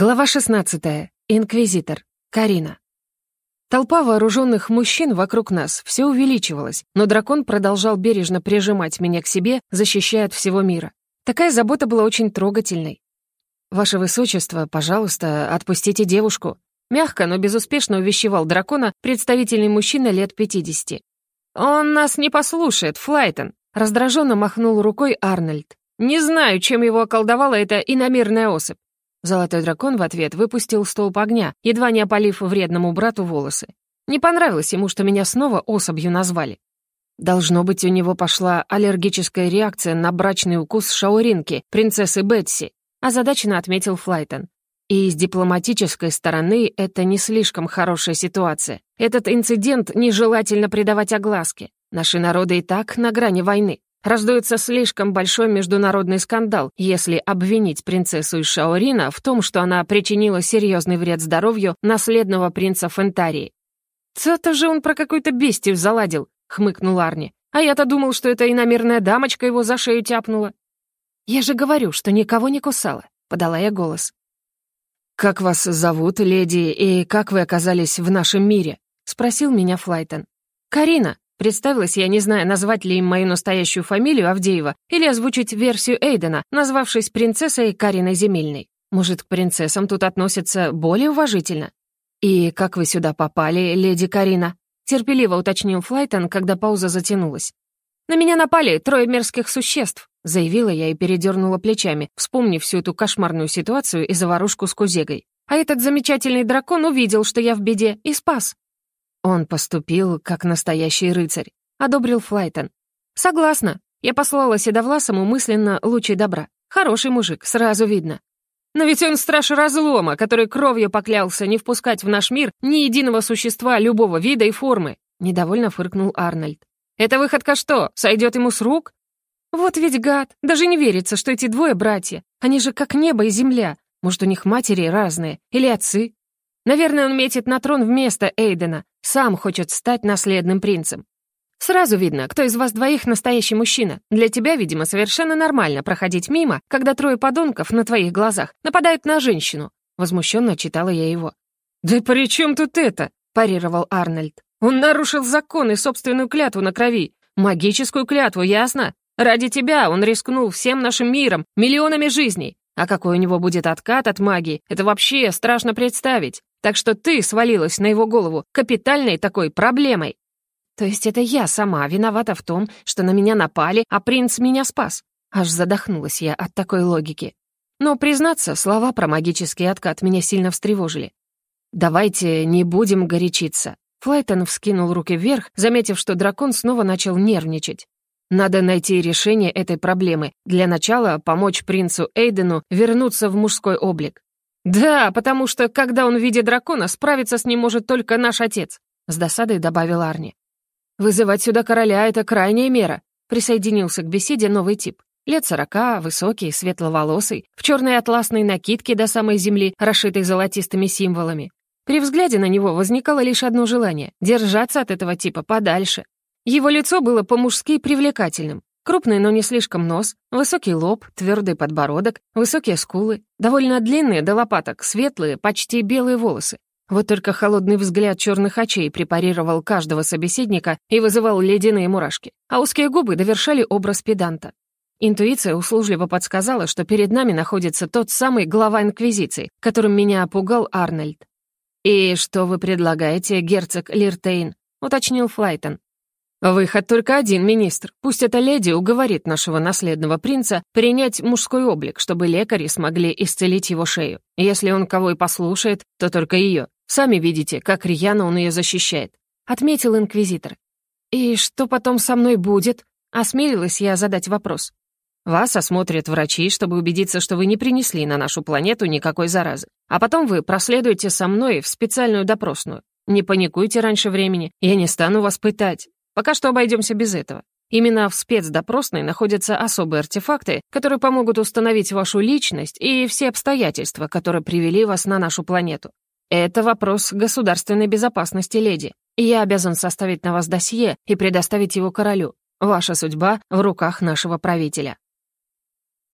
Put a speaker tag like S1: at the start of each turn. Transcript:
S1: Глава 16. Инквизитор. Карина. Толпа вооруженных мужчин вокруг нас все увеличивалась, но дракон продолжал бережно прижимать меня к себе, защищая от всего мира. Такая забота была очень трогательной. «Ваше Высочество, пожалуйста, отпустите девушку», мягко, но безуспешно увещевал дракона представительный мужчина лет 50. «Он нас не послушает, Флайтон», раздраженно махнул рукой Арнольд. «Не знаю, чем его околдовала эта иномирная особь. Золотой дракон в ответ выпустил столб огня, едва не опалив вредному брату волосы. Не понравилось ему, что меня снова особью назвали. Должно быть, у него пошла аллергическая реакция на брачный укус шауринки, принцессы Бетси, озадаченно отметил Флайтон. И с дипломатической стороны это не слишком хорошая ситуация. Этот инцидент нежелательно придавать огласке. Наши народы и так на грани войны. Раздуется слишком большой международный скандал, если обвинить принцессу из Шаорина в том, что она причинила серьезный вред здоровью наследного принца Фентарии. «Это же он про какую-то бестию заладил», — хмыкнул Арни. «А я-то думал, что эта иномерная дамочка его за шею тяпнула». «Я же говорю, что никого не кусала», — подала я голос. «Как вас зовут, леди, и как вы оказались в нашем мире?» — спросил меня Флайтон. «Карина», Представилась я, не зная, назвать ли им мою настоящую фамилию Авдеева или озвучить версию Эйдена, назвавшись принцессой Кариной Земельной. Может, к принцессам тут относятся более уважительно? «И как вы сюда попали, леди Карина?» — терпеливо уточнил Флайтон, когда пауза затянулась. «На меня напали трое мерзких существ», — заявила я и передернула плечами, вспомнив всю эту кошмарную ситуацию и заварушку с Кузегой. А этот замечательный дракон увидел, что я в беде, и спас. Он поступил как настоящий рыцарь, одобрил Флайтон. Согласна. Я послала Седовласому мысленно лучи добра. Хороший мужик, сразу видно. Но ведь он страж разлома, который кровью поклялся не впускать в наш мир ни единого существа любого вида и формы. Недовольно фыркнул Арнольд. «Эта выходка что, сойдет ему с рук?» «Вот ведь гад! Даже не верится, что эти двое братья. Они же как небо и земля. Может, у них матери разные? Или отцы? Наверное, он метит на трон вместо Эйдена, сам хочет стать наследным принцем. Сразу видно, кто из вас двоих настоящий мужчина. Для тебя, видимо, совершенно нормально проходить мимо, когда трое подонков на твоих глазах нападают на женщину. Возмущенно читала я его. «Да при чем тут это?» — парировал Арнольд. «Он нарушил закон и собственную клятву на крови. Магическую клятву, ясно? Ради тебя он рискнул всем нашим миром, миллионами жизней. А какой у него будет откат от магии, это вообще страшно представить. Так что ты свалилась на его голову капитальной такой проблемой. То есть это я сама виновата в том, что на меня напали, а принц меня спас. Аж задохнулась я от такой логики. Но, признаться, слова про магический откат меня сильно встревожили. «Давайте не будем горячиться». Флайтон вскинул руки вверх, заметив, что дракон снова начал нервничать. «Надо найти решение этой проблемы. Для начала помочь принцу Эйдену вернуться в мужской облик. «Да, потому что, когда он в виде дракона, справиться с ним может только наш отец», — с досадой добавил Арни. «Вызывать сюда короля — это крайняя мера», — присоединился к беседе новый тип. Лет сорока, высокий, светловолосый, в черной атласной накидке до самой земли, расшитой золотистыми символами. При взгляде на него возникало лишь одно желание — держаться от этого типа подальше. Его лицо было по-мужски привлекательным, Крупный, но не слишком нос, высокий лоб, твердый подбородок, высокие скулы, довольно длинные до лопаток, светлые, почти белые волосы. Вот только холодный взгляд черных очей препарировал каждого собеседника и вызывал ледяные мурашки, а узкие губы довершали образ педанта. Интуиция услужливо подсказала, что перед нами находится тот самый глава Инквизиции, которым меня опугал Арнольд. «И что вы предлагаете, герцог Лиртейн?» — уточнил Флайтон. Выход только один, министр. Пусть эта леди уговорит нашего наследного принца принять мужской облик, чтобы лекари смогли исцелить его шею. Если он кого и послушает, то только ее. Сами видите, как рьяно он ее защищает», — отметил инквизитор. «И что потом со мной будет?» — осмелилась я задать вопрос. «Вас осмотрят врачи, чтобы убедиться, что вы не принесли на нашу планету никакой заразы. А потом вы проследуете со мной в специальную допросную. Не паникуйте раньше времени, я не стану вас пытать. Пока что обойдемся без этого. Именно в спецдопросной находятся особые артефакты, которые помогут установить вашу личность и все обстоятельства, которые привели вас на нашу планету. Это вопрос государственной безопасности, леди. Я обязан составить на вас досье и предоставить его королю. Ваша судьба в руках нашего правителя.